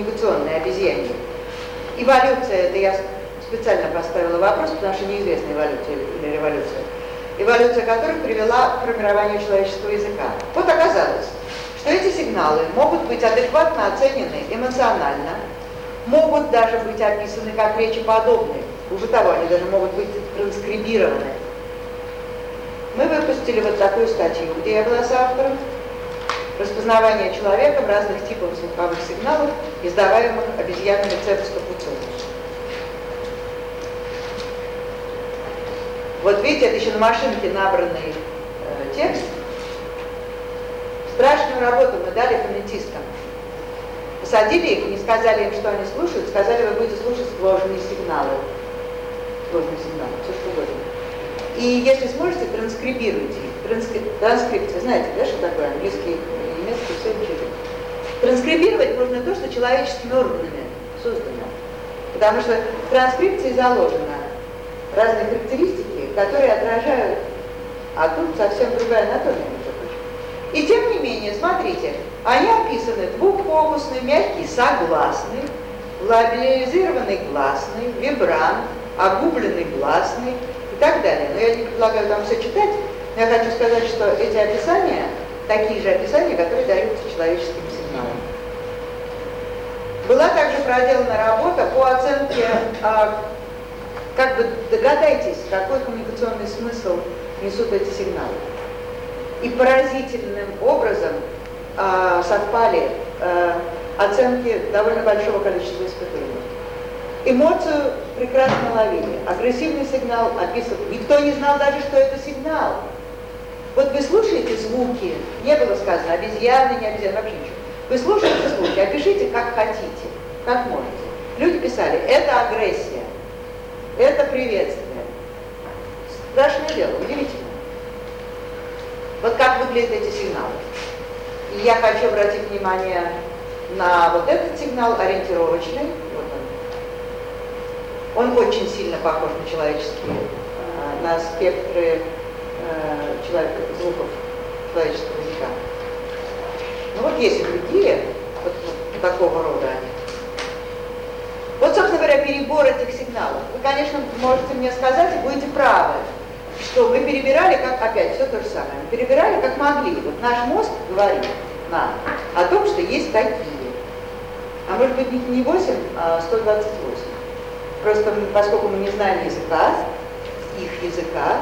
коммуникационной обезьяне. Эволюция, это я специально поставила вопрос, потому что неизвестна эволюция или революция. Эволюция которой привела к формированию человеческого языка. Вот оказалось, что эти сигналы могут быть адекватно оценены эмоционально, могут даже быть описаны как речеподобные. Уже того, они даже могут быть транскрибированы. Мы выпустили вот такую статью, где я была соавтором распознавание человеком разных типов звуковых сигналов, издаваемых обезьянами цепс капуцинус. Вот видите, это еще на машинке набранный э, текст. Страшную работу мы дали фонетистам. Посадили их, не сказали им, что они слушают, сказали, вы будете слушать сложные сигналы. Сложные сигналы, все что угодно. И если сможете, транскрибируйте их. Транскрип... Транскрипция, знаете, да, что Транскрибировать можно то, что человеческими органами создано. Потому что в транскрипции заложено разные характеристики, которые отражают, а тут совсем другая анатомия. И тем не менее, смотрите, они описаны двухфокусный, мягкий, согласный, лабиализированный гласный, вибрант, огубленный гласный и так далее. Но я не предлагаю вам все читать, но я хочу сказать, что эти описания, такие же описания, которые даются человеческим сигналам. Была также проделана работа по оценке а, как бы догадайтесь, какой коммуникационный смысл несут эти сигналы. И поразительным образом э, совпали э, оценки довольно большого количества испытуемых. Эмоцию прекрасно ловили. Агрессивный сигнал описывал. Никто не знал даже, что это сигнал. Вот вы слушаете звуки, не было сказано, обезьяны, не обезьяны, вообще ничего. Вы слушаете звуки, опишите как хотите, как можете. Люди писали, это агрессия. Это приветствие. Страшное дело, удивительно. Вот как выглядят эти сигналы. И я хочу обратить внимание на вот этот сигнал ориентировочный. Вот он. он очень сильно похож на человеческие, э, на спектры э, человек, звуков человеческого языка. Ну вот есть другие, вот, вот такого рода они. Вот, собственно говоря, перебор этих сигналов. Вы, конечно, можете мне сказать, и будете правы, что мы перебирали, как опять все то же самое, перебирали как могли. Вот наш мозг говорит нам о том, что есть такие. А может быть не 8, а 128. Просто поскольку мы не знаем языка, их языка,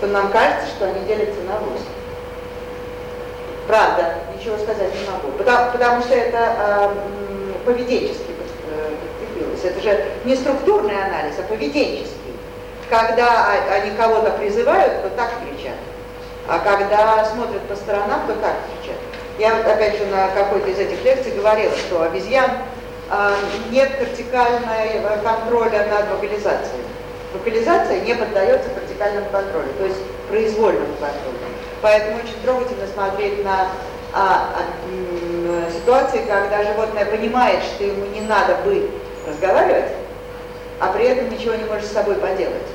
то нам кажется, что они делятся на 8. Правда, ничего сказать не могу. Потому, потому что это э, поведенческий появилось. Это же не структурный анализ, а поведенческий. Когда они кого-то призывают, то так кричат. А когда смотрят по сторонам, то так кричат. Я опять же на какой-то из этих лекций говорила, что обезьян э, нет вертикального контроля над вокализацией. Вокализация не поддается вертикальному контролю, то есть произвольному контролю. Поэтому очень трогательно смотреть на а, а, ситуации, когда животное понимает, что ему не надо быть разговаривать, а при этом ничего не можешь с собой поделать.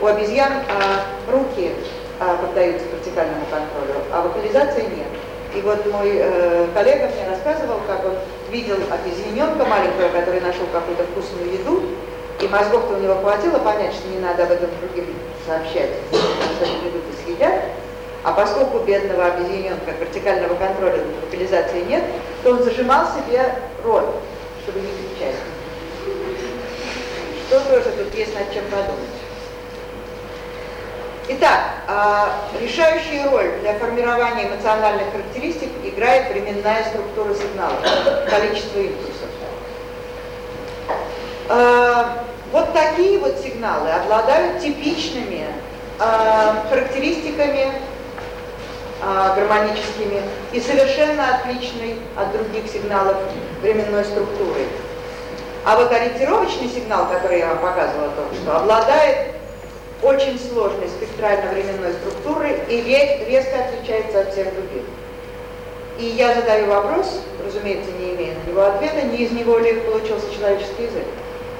У обезьян а, руки а, поддаются вертикальному контролю, а вокализации нет. И вот мой э, коллега мне рассказывал, как он видел обезьяненка маленького, который нашел какую-то вкусную еду, и мозгов-то у него хватило понять, что не надо об этом другим сообщать, что они придут и съедят. А поскольку бедного обезьяненка вертикального контроля над вокализацией нет, то он зажимал себе рот, чтобы не кричать что тоже тут есть над чем подумать. Итак, а, решающую роль для формирования эмоциональных характеристик играет временная структура сигнала, количество импульсов. Вот такие вот сигналы обладают типичными а, характеристиками гармоническими и совершенно отличной от других сигналов временной структуры. А вот ориентировочный сигнал, который я вам показывала только что, обладает очень сложной спектрально-временной структурой и резко отличается от всех других. И я задаю вопрос, разумеется, не имея на него ответа, не из него ли получился человеческий язык.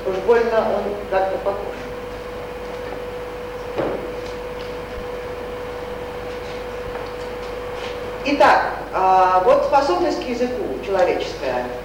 Уж больно он как-то похож. Итак, а, вот способность к языку человеческая –